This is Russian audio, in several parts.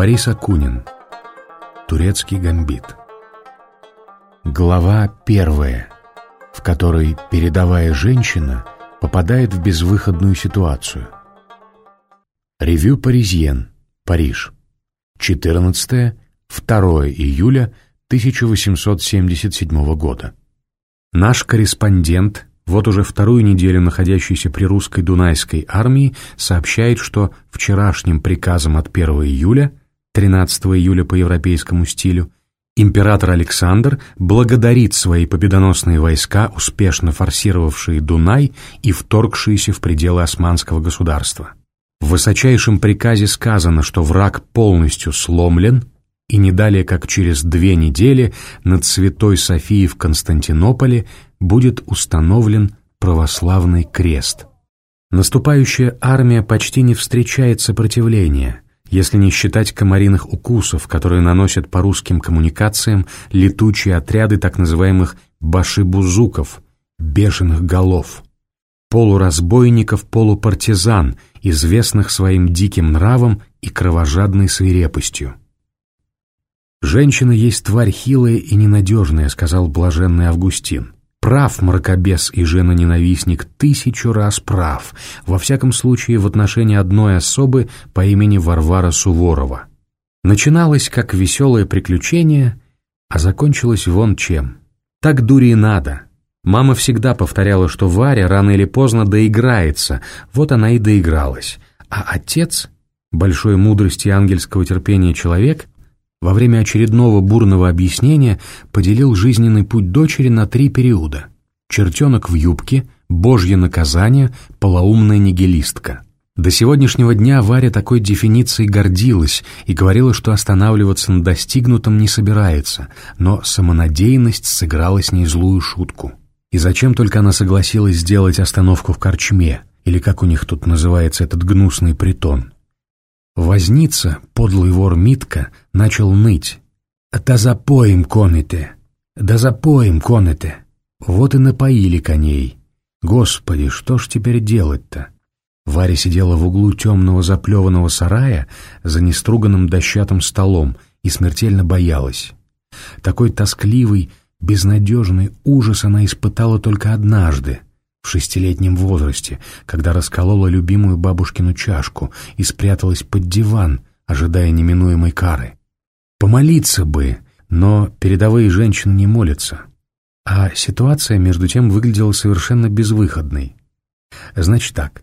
Борис Акунин. Турецкий гамбит. Глава первая, в которой передовая женщина попадает в безвыходную ситуацию. Ревю Паризьен, Париж. 14-2 июля 1877 года. Наш корреспондент вот уже вторую неделю находящийся при русской Дунайской армии, сообщает, что вчерашним приказом от 1 июля, 13 июля по европейскому стилю, император Александр благодарит свои победоносные войска, успешно форсировавшие Дунай и вторгшиеся в пределы османского государства. В высочайшем приказе сказано, что враг полностью сломлен, и не далее как через две недели над Святой Софией в Константинополе будет установлен православный крест. Наступающая армия почти не встречает сопротивления, если не считать комариных укусов, которые наносят по русским коммуникациям летучие отряды так называемых башибузуков, бешеных голов, полуразбойников-полупартизан, известных своим диким нравом и кровожадной свирепостью. «Женщина есть тварь хилая и ненадежная», — сказал блаженный Августин. Прав мракобес и жена-ненавистник, тысячу раз прав, во всяком случае в отношении одной особы по имени Варвара Суворова. Начиналось как веселое приключение, а закончилось вон чем. Так дури и надо. Мама всегда повторяла, что Варя рано или поздно доиграется, вот она и доигралась. А отец, большой мудрости и ангельского терпения человек, во время очередного бурного объяснения поделил жизненный путь дочери на три периода. Чертенок в юбке, божье наказание, полоумная нигилистка. До сегодняшнего дня Варя такой дефиницией гордилась и говорила, что останавливаться на достигнутом не собирается, но самонадеянность сыграла с ней злую шутку. И зачем только она согласилась сделать остановку в корчме, или как у них тут называется этот гнусный притон. Возница, подлый вор Митка, начал ныть. «Да запоем, конете! Да запоем, конете!» Вот и напоили коней. Господи, что ж теперь делать-то? Варя сидела в углу темного заплеванного сарая за неструганным дощатым столом и смертельно боялась. Такой тоскливый, безнадежный ужас она испытала только однажды, в шестилетнем возрасте, когда расколола любимую бабушкину чашку и спряталась под диван, ожидая неминуемой кары. Помолиться бы, но передовые женщины не молятся. А ситуация, между тем, выглядела совершенно безвыходной. Значит так,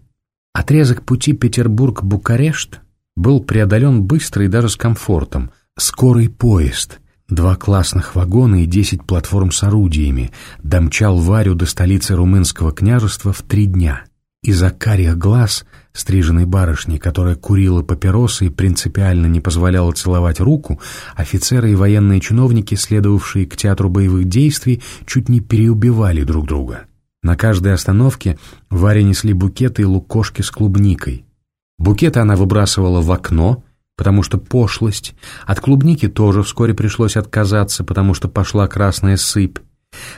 отрезок пути Петербург-Букарешт был преодолен быстро и даже с комфортом. Скорый поезд — Два классных вагона и десять платформ с орудиями домчал Варю до столицы румынского княжества в три дня. Из-за карих глаз стриженной барышни, которая курила папиросы и принципиально не позволяла целовать руку, офицеры и военные чиновники, следовавшие к театру боевых действий, чуть не переубивали друг друга. На каждой остановке Варе несли букеты и лукошки с клубникой. Букеты она выбрасывала в окно, потому что пошлость. От клубники тоже вскоре пришлось отказаться, потому что пошла красная сыпь.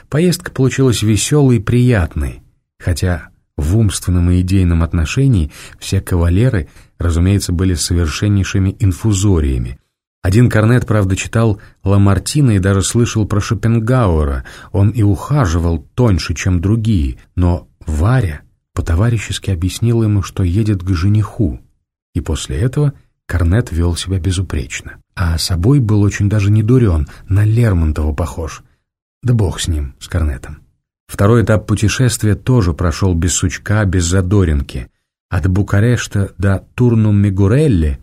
Поездка получилась веселой и приятной, хотя в умственном и идейном отношении все кавалеры, разумеется, были совершеннейшими инфузориями. Один корнет, правда, читал Ламартина и даже слышал про Шопенгауэра. Он и ухаживал тоньше, чем другие, но Варя по-товарищески объяснила ему, что едет к жениху. И после этого Корнет вел себя безупречно, а собой был очень даже не дурен, на Лермонтова похож. Да бог с ним, с Корнетом. Второй этап путешествия тоже прошел без сучка, без задоринки. От Букарешта до Турну-Мигурелли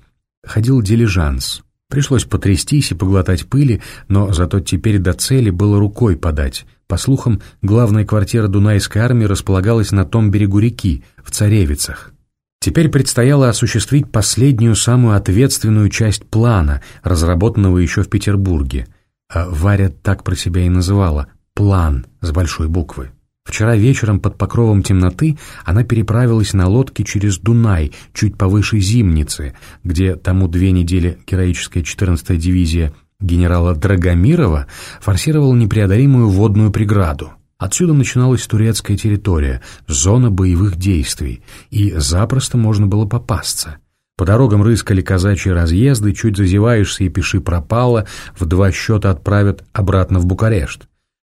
ходил дилижанс. Пришлось потрястись и поглотать пыли, но зато теперь до цели было рукой подать. По слухам, главная квартира Дунайской армии располагалась на том берегу реки, в Царевицах. Теперь предстояло осуществить последнюю, самую ответственную часть плана, разработанного еще в Петербурге. А Варя так про себя и называла «план» с большой буквы. Вчера вечером под покровом темноты она переправилась на лодке через Дунай, чуть повыше Зимницы, где тому две недели героическая 14-я дивизия генерала Драгомирова форсировала непреодолимую водную преграду. Отсюда начиналась турецкая территория, зона боевых действий, и запросто можно было попасться. По дорогам рыскали казачьи разъезды, чуть зазеваешься и пиши пропало, в два счета отправят обратно в Букарешт.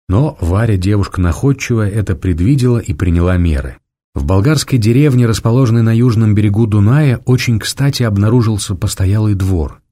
Но Варя, девушка находчивая, это предвидела и приняла меры. В болгарской деревне, расположенной на южном берегу Дуная, очень кстати обнаружился постоялый двор.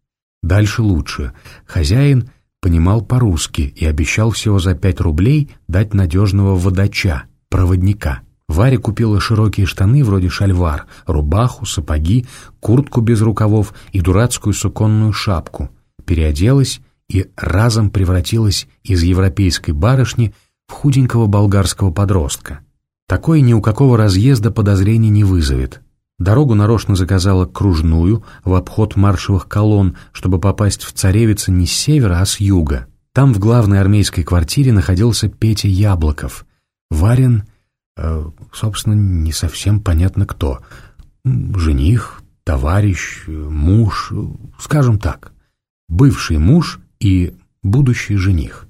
Дальше лучше. Хозяин понимал по-русски и обещал всего за пять рублей дать надежного водача, проводника. Варя купила широкие штаны вроде шальвар, рубаху, сапоги, куртку без рукавов и дурацкую суконную шапку, переоделась и разом превратилась из европейской барышни в худенького болгарского подростка. Такое ни у какого разъезда подозрений не вызовет. Дорогу нарочно заказала кружную в обход маршевых колонн, чтобы попасть в Царевица не с севера, а с юга. Там в главной армейской квартире находился Петя Яблоков. Варин, э, собственно, не совсем понятно кто. Жених, товарищ, муж, скажем так. Бывший муж и будущий жених.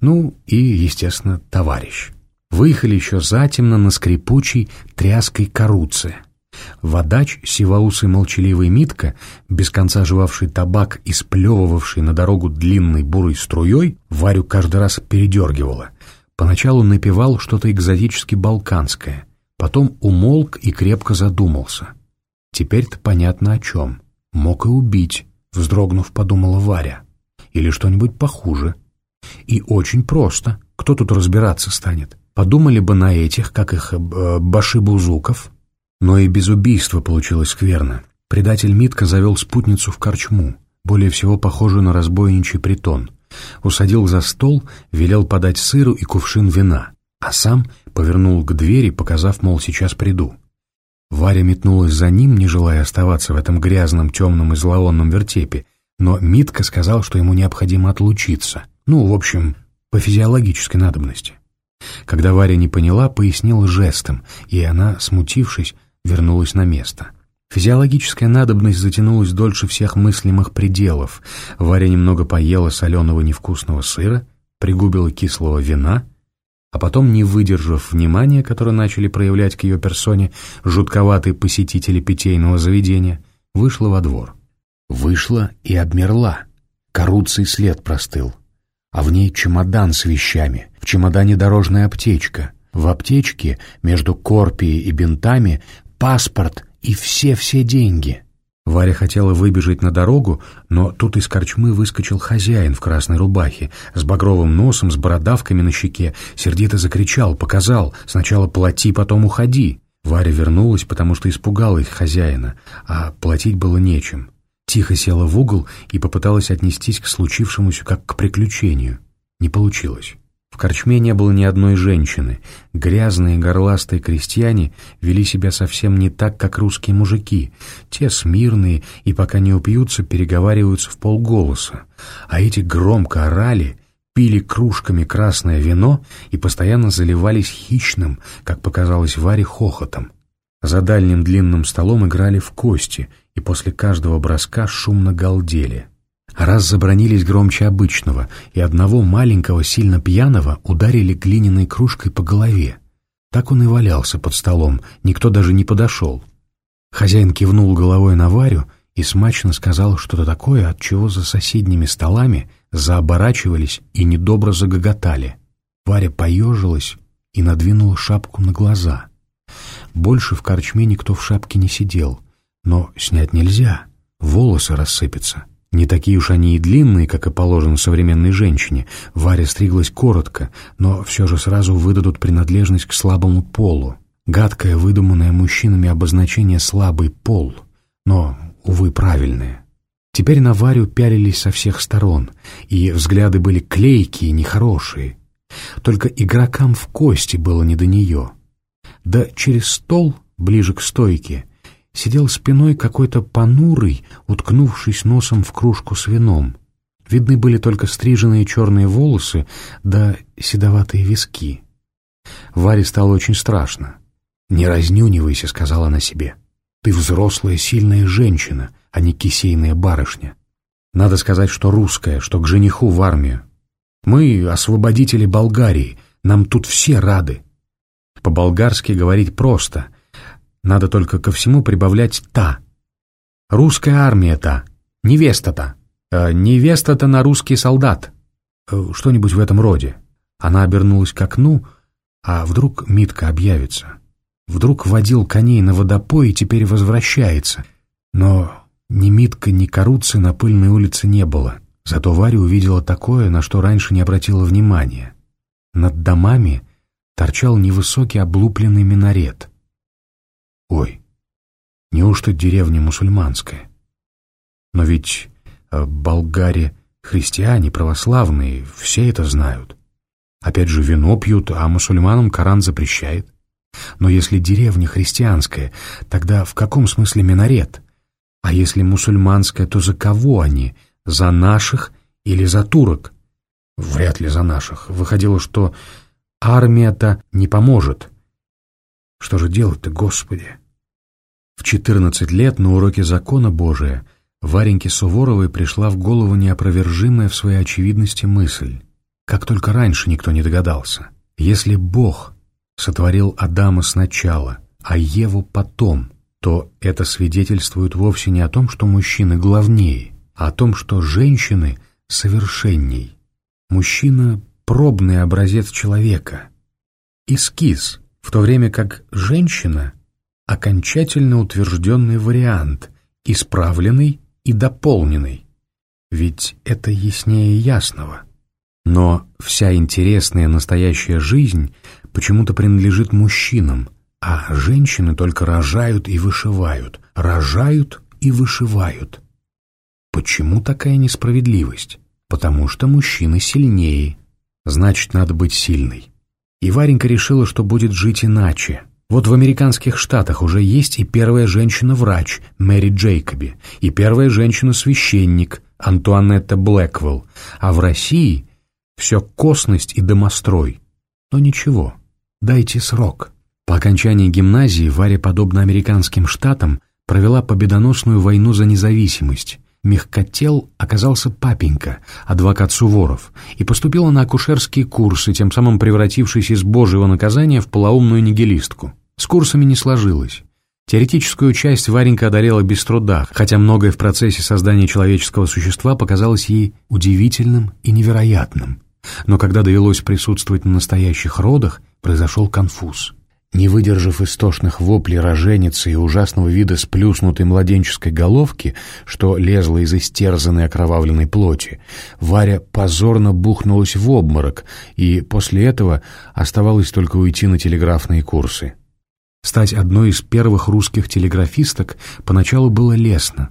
Ну и, естественно, товарищ. Выехали еще затемно на скрипучей тряской каруце. Водач, сивоусый молчаливый Митка, без конца жевавший табак и сплевывавший на дорогу длинной бурой струей, Варю каждый раз передергивала. Поначалу напевал что-то экзотически балканское, потом умолк и крепко задумался. Теперь-то понятно о чем. Мог и убить, вздрогнув, подумала Варя. Или что-нибудь похуже. И очень просто. Кто тут разбираться станет? Подумали бы на этих, как их, э, башибузуков. Но и без убийства получилось скверно. Предатель Митка завел спутницу в корчму, более всего похожую на разбойничий притон. Усадил за стол, велел подать сыру и кувшин вина, а сам повернул к двери, показав, мол, сейчас приду. Варя метнулась за ним, не желая оставаться в этом грязном, темном и зловонном вертепе, но Митка сказал, что ему необходимо отлучиться. Ну, в общем, по физиологической надобности. Когда Варя не поняла, пояснил жестом, и она, смутившись, вернулась на место. Физиологическая надобность затянулась дольше всех мыслимых пределов. Варя немного поела соленого невкусного сыра, пригубила кислого вина, а потом, не выдержав внимания, которое начали проявлять к ее персоне жутковатые посетители питейного заведения, вышла во двор. Вышла и обмерла. Коруций след простыл а в ней чемодан с вещами, в чемодане дорожная аптечка, в аптечке между корпией и бинтами паспорт и все-все деньги. Варя хотела выбежать на дорогу, но тут из корчмы выскочил хозяин в красной рубахе, с багровым носом, с бородавками на щеке, сердито закричал, показал, сначала плати, потом уходи. Варя вернулась, потому что испугалась хозяина, а платить было нечем. Тихо села в угол и попыталась отнестись к случившемуся как к приключению. Не получилось. В корчме не было ни одной женщины. Грязные горластые крестьяне вели себя совсем не так, как русские мужики. Те смирные и пока не упьются, переговариваются в полголоса. А эти громко орали, пили кружками красное вино и постоянно заливались хищным, как показалось Варе, хохотом. За дальним длинным столом играли в кости и после каждого броска шумно галдели. Раз забронились громче обычного, и одного маленького, сильно пьяного ударили глиняной кружкой по голове. Так он и валялся под столом, никто даже не подошел. Хозяин кивнул головой на Варю и смачно сказал что-то такое, от чего за соседними столами заоборачивались и недобро загоготали. Варя поежилась и надвинула шапку на глаза — больше в корчме никто в шапке не сидел. Но снять нельзя, волосы рассыпятся. Не такие уж они и длинные, как и положено современной женщине. Варя стриглась коротко, но все же сразу выдадут принадлежность к слабому полу. Гадкое, выдуманное мужчинами обозначение «слабый пол», но, увы, правильное. Теперь на Варю пялились со всех сторон, и взгляды были клейкие, нехорошие. Только игрокам в кости было не до нее — да через стол, ближе к стойке, сидел спиной какой-то понурый, уткнувшись носом в кружку с вином. Видны были только стриженные черные волосы да седоватые виски. Варе стало очень страшно. «Не разнюнивайся», — сказала она себе. «Ты взрослая, сильная женщина, а не кисейная барышня. Надо сказать, что русская, что к жениху в армию. Мы — освободители Болгарии, нам тут все рады. По-болгарски говорить просто. Надо только ко всему прибавлять «та». Русская армия-то, невеста-то, э, невеста-то на русский солдат. Э, что-нибудь в этом роде. Она обернулась к окну, а вдруг Митка объявится. Вдруг водил коней на водопой и теперь возвращается. Но ни Митка, ни Каруцы на пыльной улице не было. Зато Варя увидела такое, на что раньше не обратила внимания. Над домами торчал невысокий облупленный минарет. Ой, неужто деревня мусульманская? Но ведь э, болгаре христиане, православные, все это знают. Опять же, вино пьют, а мусульманам Коран запрещает. Но если деревня христианская, тогда в каком смысле минарет? А если мусульманская, то за кого они? За наших или за турок? Вряд ли за наших. Выходило, что армия-то не поможет. Что же делать-то, Господи? В 14 лет на уроке закона Божия Вареньке Суворовой пришла в голову неопровержимая в своей очевидности мысль, как только раньше никто не догадался. Если Бог сотворил Адама сначала, а Еву потом, то это свидетельствует вовсе не о том, что мужчины главнее, а о том, что женщины совершенней. Мужчина — пробный образец человека, эскиз, в то время как женщина — окончательно утвержденный вариант, исправленный и дополненный. Ведь это яснее ясного. Но вся интересная настоящая жизнь почему-то принадлежит мужчинам, а женщины только рожают и вышивают, рожают и вышивают. Почему такая несправедливость? Потому что мужчины сильнее. Значит, надо быть сильной. И Варенька решила, что будет жить иначе. Вот в американских штатах уже есть и первая женщина-врач Мэри Джейкоби, и первая женщина-священник Антуанетта Блэквелл, а в России все косность и домострой. Но ничего, дайте срок. По окончании гимназии Варя, подобно американским штатам, провела победоносную войну за независимость. Мягкотел оказался папенька, адвокат Суворов, и поступила на акушерские курсы, тем самым превратившись из божьего наказания в полоумную нигилистку. С курсами не сложилось. Теоретическую часть Варенька одолела без труда, хотя многое в процессе создания человеческого существа показалось ей удивительным и невероятным. Но когда довелось присутствовать на настоящих родах, произошел конфуз. Не выдержав истошных воплей роженицы и ужасного вида сплюснутой младенческой головки, что лезла из истерзанной окровавленной плоти, Варя позорно бухнулась в обморок, и после этого оставалось только уйти на телеграфные курсы. Стать одной из первых русских телеграфисток поначалу было лестно.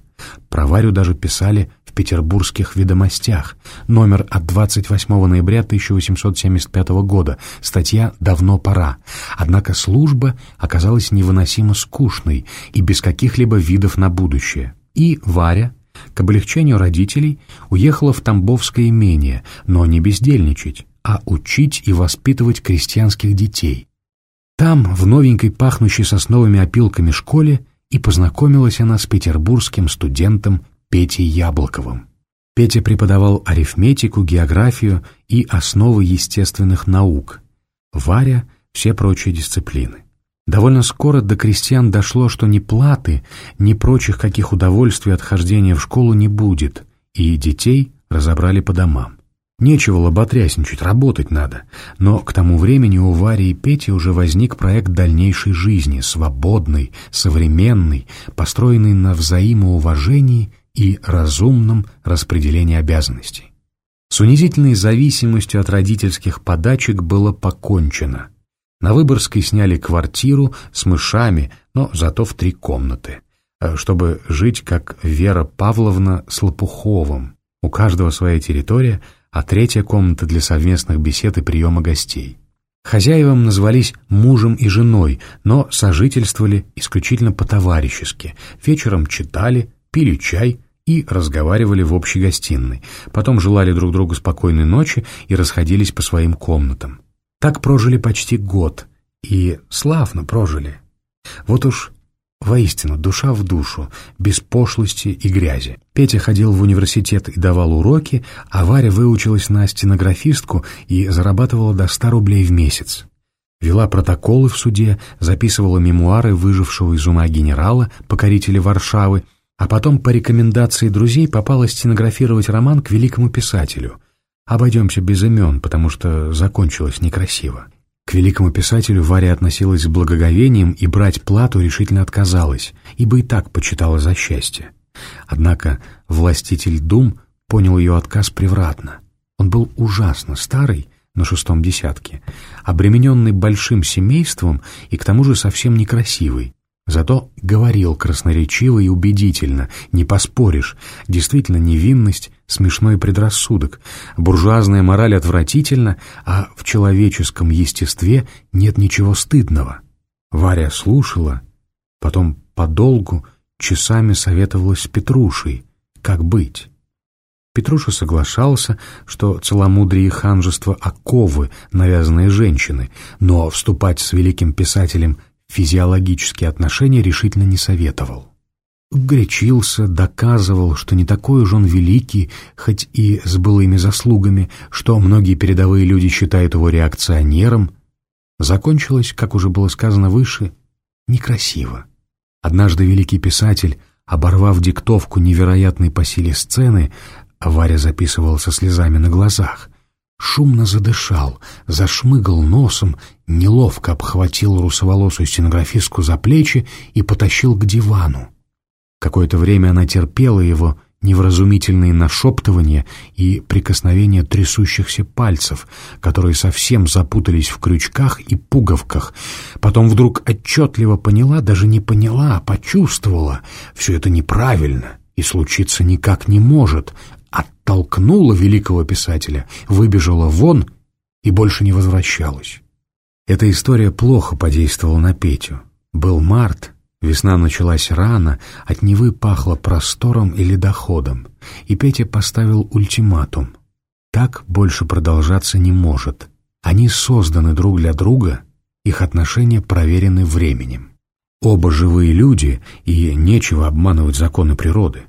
Про Варю даже писали петербургских ведомостях. Номер от 28 ноября 1875 года. Статья «Давно пора». Однако служба оказалась невыносимо скучной и без каких-либо видов на будущее. И Варя, к облегчению родителей, уехала в Тамбовское имение, но не бездельничать, а учить и воспитывать крестьянских детей – там, в новенькой пахнущей сосновыми опилками школе, и познакомилась она с петербургским студентом Петей Яблоковым. Петя преподавал арифметику, географию и основы естественных наук. Варя — все прочие дисциплины. Довольно скоро до крестьян дошло, что ни платы, ни прочих каких удовольствий от хождения в школу не будет, и детей разобрали по домам. Нечего лоботрясничать, работать надо. Но к тому времени у Вари и Пети уже возник проект дальнейшей жизни, свободный, современный, построенный на взаимоуважении и разумном распределении обязанностей. С унизительной зависимостью от родительских подачек было покончено. На Выборгской сняли квартиру с мышами, но зато в три комнаты, э, чтобы жить как Вера Павловна с Лопуховым. У каждого своя территория — а третья комната для совместных бесед и приема гостей. Хозяевам назвались мужем и женой, но сожительствовали исключительно по-товарищески. Вечером читали, пили чай и разговаривали в общей гостиной. Потом желали друг другу спокойной ночи и расходились по своим комнатам. Так прожили почти год. И славно прожили. Вот уж Воистину, душа в душу, без пошлости и грязи. Петя ходил в университет и давал уроки, а Варя выучилась на стенографистку и зарабатывала до 100 рублей в месяц. Вела протоколы в суде, записывала мемуары выжившего из ума генерала, покорителя Варшавы, А потом по рекомендации друзей попала стенографировать роман к великому писателю. Обойдемся без имен, потому что закончилось некрасиво. К великому писателю Варя относилась с благоговением и брать плату решительно отказалась, ибо и так почитала за счастье. Однако властитель дум понял ее отказ превратно. Он был ужасно старый, на шестом десятке, обремененный большим семейством и к тому же совсем некрасивый. Зато говорил красноречиво и убедительно, не поспоришь, действительно невинность, смешной предрассудок, буржуазная мораль отвратительна, а в человеческом естестве нет ничего стыдного. Варя слушала, потом подолгу часами советовалась с Петрушей, как быть. Петруша соглашался, что целомудрие и ханжество — оковы, навязанные женщины, но вступать с великим писателем физиологические отношения решительно не советовал. Гречился, доказывал, что не такой уж он великий, хоть и с былыми заслугами, что многие передовые люди считают его реакционером. Закончилось, как уже было сказано выше, некрасиво. Однажды великий писатель, оборвав диктовку невероятной по силе сцены, Варя записывал со слезами на глазах. Шумно задышал, зашмыгал носом, неловко обхватил русоволосую стенографистку за плечи и потащил к дивану. Какое-то время она терпела его невразумительные нашептывания и прикосновения трясущихся пальцев, которые совсем запутались в крючках и пуговках. Потом вдруг отчетливо поняла, даже не поняла, а почувствовала. Все это неправильно и случиться никак не может, оттолкнула великого писателя, выбежала вон и больше не возвращалась. Эта история плохо подействовала на Петю. Был март, весна началась рано, от Невы пахло простором или доходом, и Петя поставил ультиматум. Так больше продолжаться не может. Они созданы друг для друга, их отношения проверены временем. Оба живые люди, и нечего обманывать законы природы.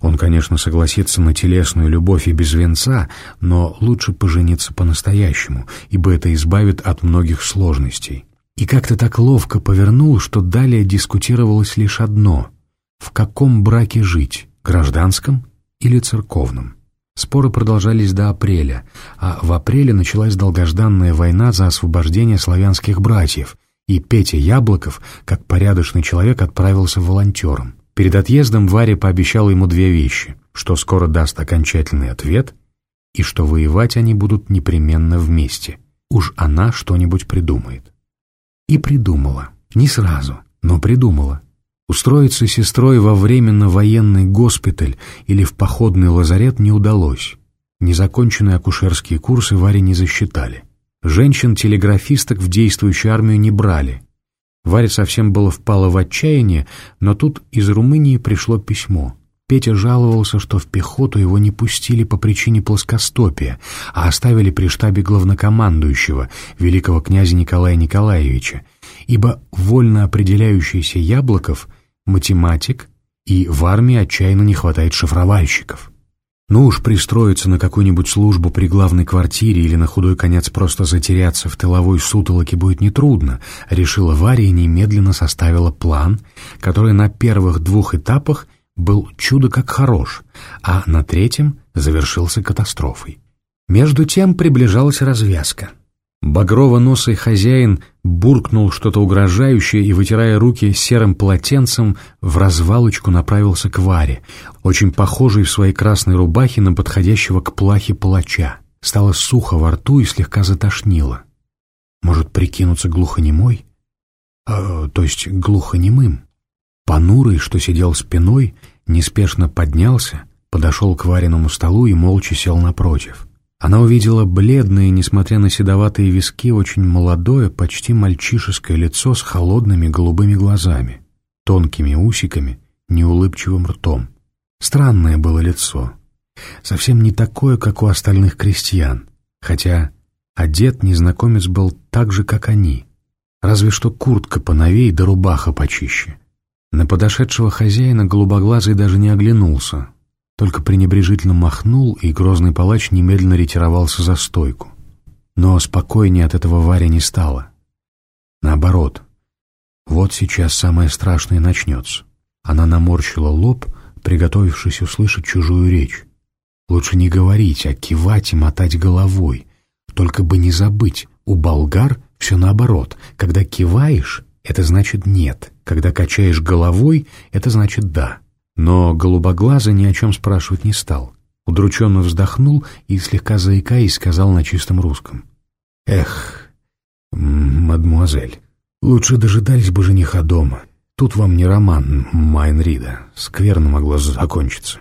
Он, конечно, согласится на телесную любовь и без венца, но лучше пожениться по-настоящему, ибо это избавит от многих сложностей. И как-то так ловко повернул, что далее дискутировалось лишь одно — в каком браке жить, гражданском или церковном. Споры продолжались до апреля, а в апреле началась долгожданная война за освобождение славянских братьев, и Петя Яблоков, как порядочный человек, отправился волонтером. Перед отъездом Варя пообещала ему две вещи, что скоро даст окончательный ответ и что воевать они будут непременно вместе. Уж она что-нибудь придумает. И придумала. Не сразу, но придумала. Устроиться сестрой во временно военный госпиталь или в походный лазарет не удалось. Незаконченные акушерские курсы Варе не засчитали. Женщин-телеграфисток в действующую армию не брали, Варя совсем было впала в отчаяние, но тут из Румынии пришло письмо. Петя жаловался, что в пехоту его не пустили по причине плоскостопия, а оставили при штабе главнокомандующего, великого князя Николая Николаевича, ибо вольно определяющийся Яблоков — математик, и в армии отчаянно не хватает шифровальщиков. Ну уж пристроиться на какую-нибудь службу при главной квартире или на худой конец просто затеряться в тыловой сутолоке будет нетрудно, решила Варя и немедленно составила план, который на первых двух этапах был чудо как хорош, а на третьем завершился катастрофой. Между тем приближалась развязка. Багрово-носый хозяин буркнул что-то угрожающее и, вытирая руки серым полотенцем, в развалочку направился к Варе, очень похожей в своей красной рубахе на подходящего к плахе палача. Стало сухо во рту и слегка затошнило. Может, прикинуться глухонемой? А, то есть глухонемым. Понурый, что сидел спиной, неспешно поднялся, подошел к Вариному столу и молча сел напротив. Она увидела бледное, несмотря на седоватые виски, очень молодое, почти мальчишеское лицо с холодными голубыми глазами, тонкими усиками, неулыбчивым ртом. Странное было лицо. Совсем не такое, как у остальных крестьян, хотя одет незнакомец был так же, как они, разве что куртка поновей да рубаха почище. На подошедшего хозяина голубоглазый даже не оглянулся, только пренебрежительно махнул, и грозный палач немедленно ретировался за стойку. Но спокойнее от этого Варя не стало. Наоборот, вот сейчас самое страшное начнется. Она наморщила лоб, приготовившись услышать чужую речь. Лучше не говорить, а кивать и мотать головой. Только бы не забыть, у болгар все наоборот. Когда киваешь, это значит «нет». Когда качаешь головой, это значит «да». Но голубоглазый ни о чем спрашивать не стал. Удрученно вздохнул и, слегка заикаясь, сказал на чистом русском. «Эх, мадмуазель, лучше дожидались бы жениха дома. Тут вам не роман Майнрида. Скверно могло закончиться».